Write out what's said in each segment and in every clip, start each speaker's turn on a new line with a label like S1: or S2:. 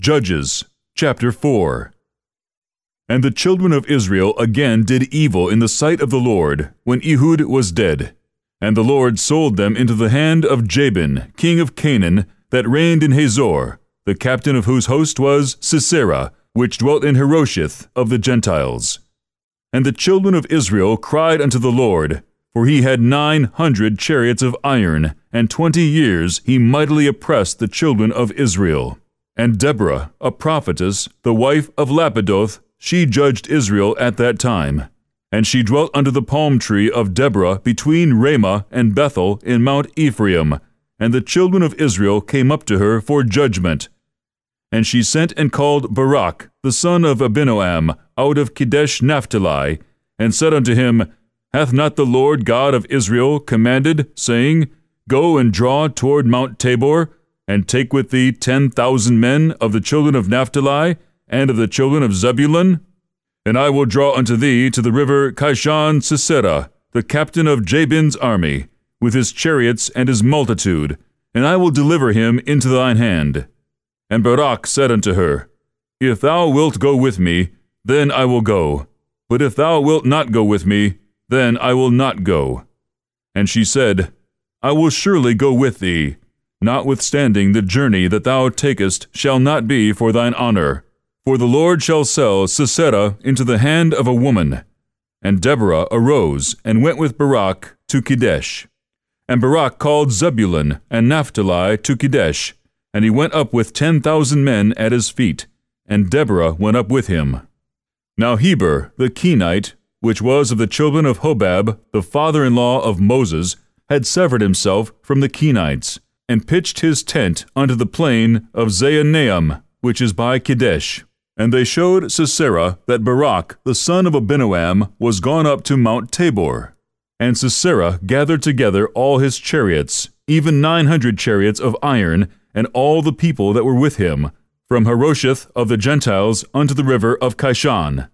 S1: Judges chapter 4 And the children of Israel again did evil in the sight of the Lord, when Ehud was dead. And the Lord sold them into the hand of Jabin, king of Canaan, that reigned in Hazor, the captain of whose host was Sisera, which dwelt in Harosheth of the Gentiles. And the children of Israel cried unto the Lord, for he had nine hundred chariots of iron, and twenty years he mightily oppressed the children of Israel. And Deborah, a prophetess, the wife of Lapidoth, she judged Israel at that time. And she dwelt under the palm tree of Deborah between Ramah and Bethel in Mount Ephraim. And the children of Israel came up to her for judgment. And she sent and called Barak, the son of Abinoam, out of Kedesh Naphtali, and said unto him, Hath not the Lord God of Israel commanded, saying, Go and draw toward Mount Tabor, and take with thee ten thousand men of the children of Naphtali and of the children of Zebulun? And I will draw unto thee to the river Kishon Sisera, the captain of Jabin's army, with his chariots and his multitude, and I will deliver him into thine hand. And Barak said unto her, If thou wilt go with me, then I will go. But if thou wilt not go with me, then I will not go. And she said, I will surely go with thee, Notwithstanding, the journey that thou takest shall not be for thine honor. For the Lord shall sell Sisera into the hand of a woman. And Deborah arose and went with Barak to Kedesh. And Barak called Zebulun and Naphtali to Kedesh, and he went up with ten thousand men at his feet, and Deborah went up with him. Now Heber the Kenite, which was of the children of Hobab, the father in law of Moses, had severed himself from the Kenites and pitched his tent unto the plain of Zaanaim, which is by Kedesh. And they showed Sisera that Barak, the son of Abinoam, was gone up to Mount Tabor. And Sisera gathered together all his chariots, even nine hundred chariots of iron, and all the people that were with him, from Harosheth of the Gentiles unto the river of Kishon.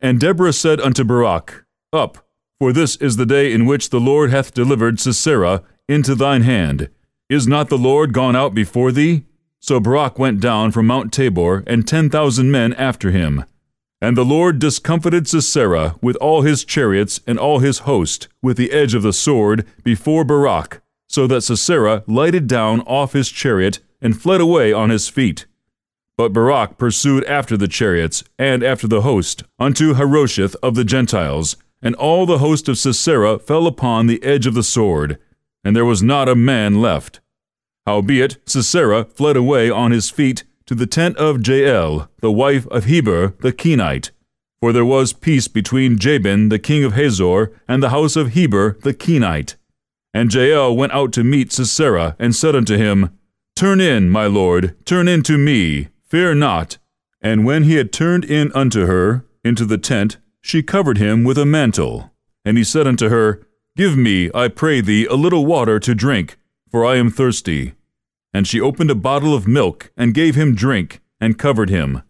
S1: And Deborah said unto Barak, Up, for this is the day in which the Lord hath delivered Sisera into thine hand, is not the Lord gone out before thee? So Barak went down from Mount Tabor, and ten thousand men after him. And the Lord discomfited Sisera with all his chariots and all his host with the edge of the sword before Barak, so that Sisera lighted down off his chariot and fled away on his feet. But Barak pursued after the chariots and after the host unto Harosheth of the Gentiles, and all the host of Sisera fell upon the edge of the sword, and there was not a man left. Howbeit Sisera fled away on his feet to the tent of Jael, the wife of Heber the Kenite. For there was peace between Jabin the king of Hazor and the house of Heber the Kenite. And Jael went out to meet Sisera, and said unto him, Turn in, my lord, turn in to me, fear not. And when he had turned in unto her, into the tent, she covered him with a mantle. And he said unto her, Give me, I pray thee, a little water to drink for I am thirsty. And she opened a bottle of milk, and gave him drink, and covered him.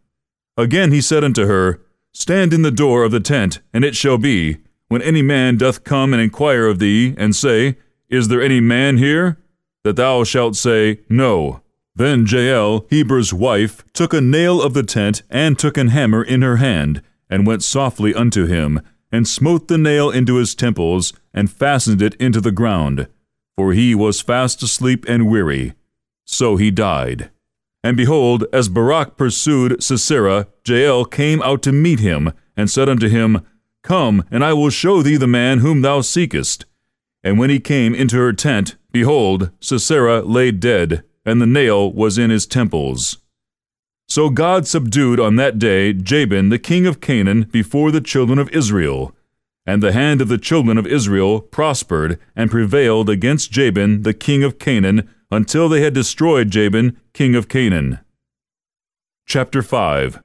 S1: Again he said unto her, Stand in the door of the tent, and it shall be, when any man doth come and inquire of thee, and say, Is there any man here? that thou shalt say, No. Then Jael, Heber's wife, took a nail of the tent, and took an hammer in her hand, and went softly unto him, and smote the nail into his temples, and fastened it into the ground for he was fast asleep and weary. So he died. And behold, as Barak pursued Sisera, Jael came out to meet him, and said unto him, Come, and I will show thee the man whom thou seekest. And when he came into her tent, behold, Sisera lay dead, and the nail was in his temples. So God subdued on that day Jabin the king of Canaan before the children of Israel, and the hand of the children of Israel prospered and prevailed against Jabin the king of Canaan until they had destroyed Jabin king of Canaan. Chapter 5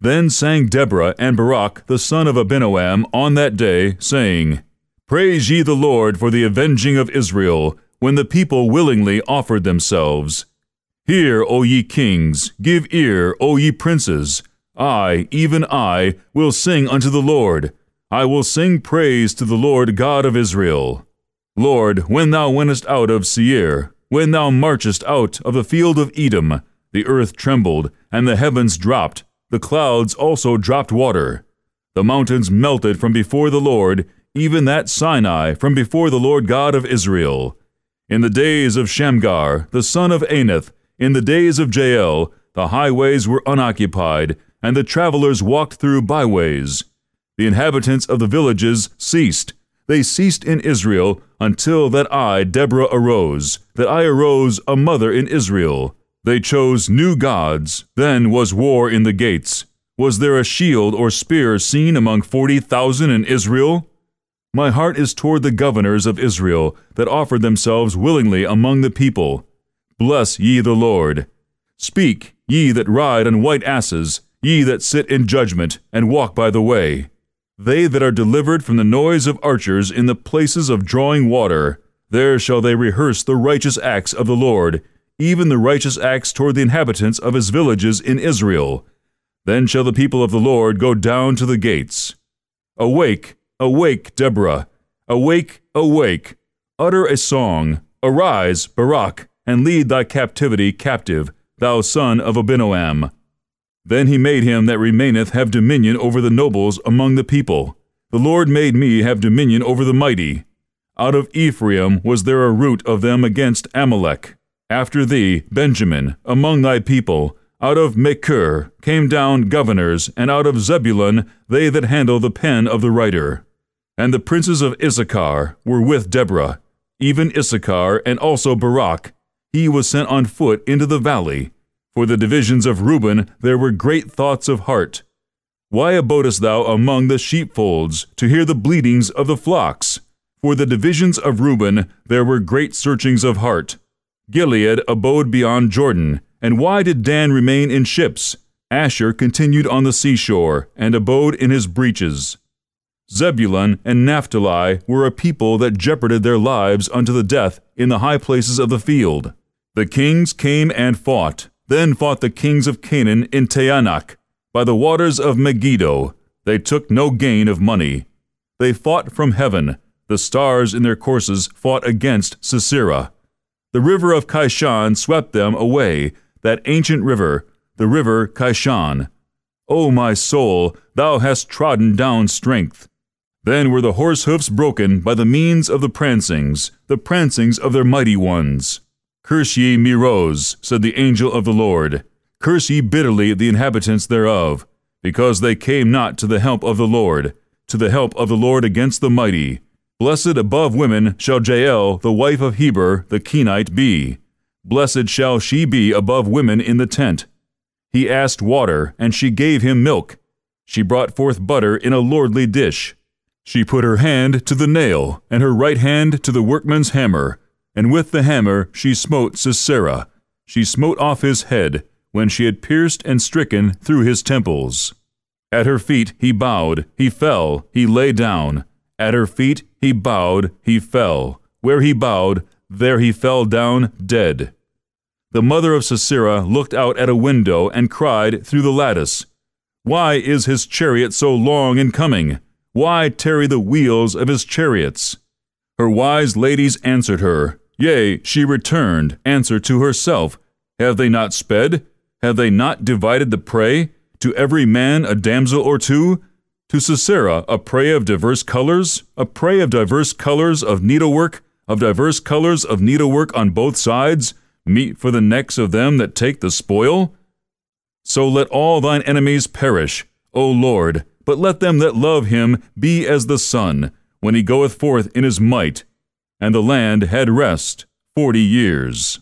S1: Then sang Deborah and Barak the son of Abinoam on that day, saying, Praise ye the Lord for the avenging of Israel, when the people willingly offered themselves. Hear, O ye kings, give ear, O ye princes. I, even I, will sing unto the Lord. I will sing praise to the Lord God of Israel. Lord, when thou wentest out of Seir, when thou marchest out of the field of Edom, The earth trembled, and the heavens dropped. The clouds also dropped water. The mountains melted from before the Lord, even that Sinai from before the Lord God of Israel. In the days of Shamgar, the son of Anath, in the days of Jael, the highways were unoccupied, and the travelers walked through byways. The inhabitants of the villages ceased. They ceased in Israel until that I, Deborah, arose, that I arose a mother in Israel. They chose new gods. Then was war in the gates. Was there a shield or spear seen among forty thousand in Israel? My heart is toward the governors of Israel that offered themselves willingly among the people. Bless ye the Lord. Speak, ye that ride on white asses, ye that sit in judgment, and walk by the way. They that are delivered from the noise of archers in the places of drawing water, there shall they rehearse the righteous acts of the Lord, even the righteous acts toward the inhabitants of his villages in Israel. Then shall the people of the Lord go down to the gates. Awake, Awake, Deborah! Awake, awake! Utter a song! Arise, Barak, and lead thy captivity captive, thou son of Abinoam. Then he made him that remaineth have dominion over the nobles among the people. The Lord made me have dominion over the mighty. Out of Ephraim was there a root of them against Amalek. After thee, Benjamin, among thy people, out of Machir came down governors, and out of Zebulun they that handle the pen of the writer. And the princes of Issachar were with Deborah, even Issachar and also Barak. He was sent on foot into the valley. For the divisions of Reuben there were great thoughts of heart. Why abodest thou among the sheepfolds, to hear the bleatings of the flocks? For the divisions of Reuben there were great searchings of heart. Gilead abode beyond Jordan. And why did Dan remain in ships? Asher continued on the seashore, and abode in his breeches. Zebulun and Naphtali were a people that jeoparded their lives unto the death in the high places of the field. The kings came and fought. Then fought the kings of Canaan in Taanach. By the waters of Megiddo, they took no gain of money. They fought from heaven. The stars in their courses fought against Sisera. The river of Kishon swept them away, that ancient river, the river Kishon. O my soul, thou hast trodden down strength. Then were the horse hoofs broken by the means of the prancings, the prancings of their mighty ones. Curse ye Meroz, said the angel of the Lord. Curse ye bitterly the inhabitants thereof, because they came not to the help of the Lord, to the help of the Lord against the mighty. Blessed above women shall Jael, the wife of Heber, the Kenite, be. Blessed shall she be above women in the tent. He asked water, and she gave him milk. She brought forth butter in a lordly dish. She put her hand to the nail, and her right hand to the workman's hammer, and with the hammer she smote Sisera. She smote off his head, when she had pierced and stricken through his temples. At her feet he bowed, he fell, he lay down. At her feet he bowed, he fell. Where he bowed, there he fell down dead. The mother of Sisera looked out at a window and cried through the lattice, Why is his chariot so long in coming? Why tarry the wheels of his chariots? Her wise ladies answered her, Yea, she returned, answer to herself, Have they not sped? Have they not divided the prey? To every man a damsel or two? To Sisera a prey of diverse colors? A prey of diverse colors of needlework? Of diverse colors of needlework on both sides? Meat for the necks of them that take the spoil? So let all thine enemies perish, O Lord, but let them that love him be as the sun, when he goeth forth in his might. And the land had rest forty years.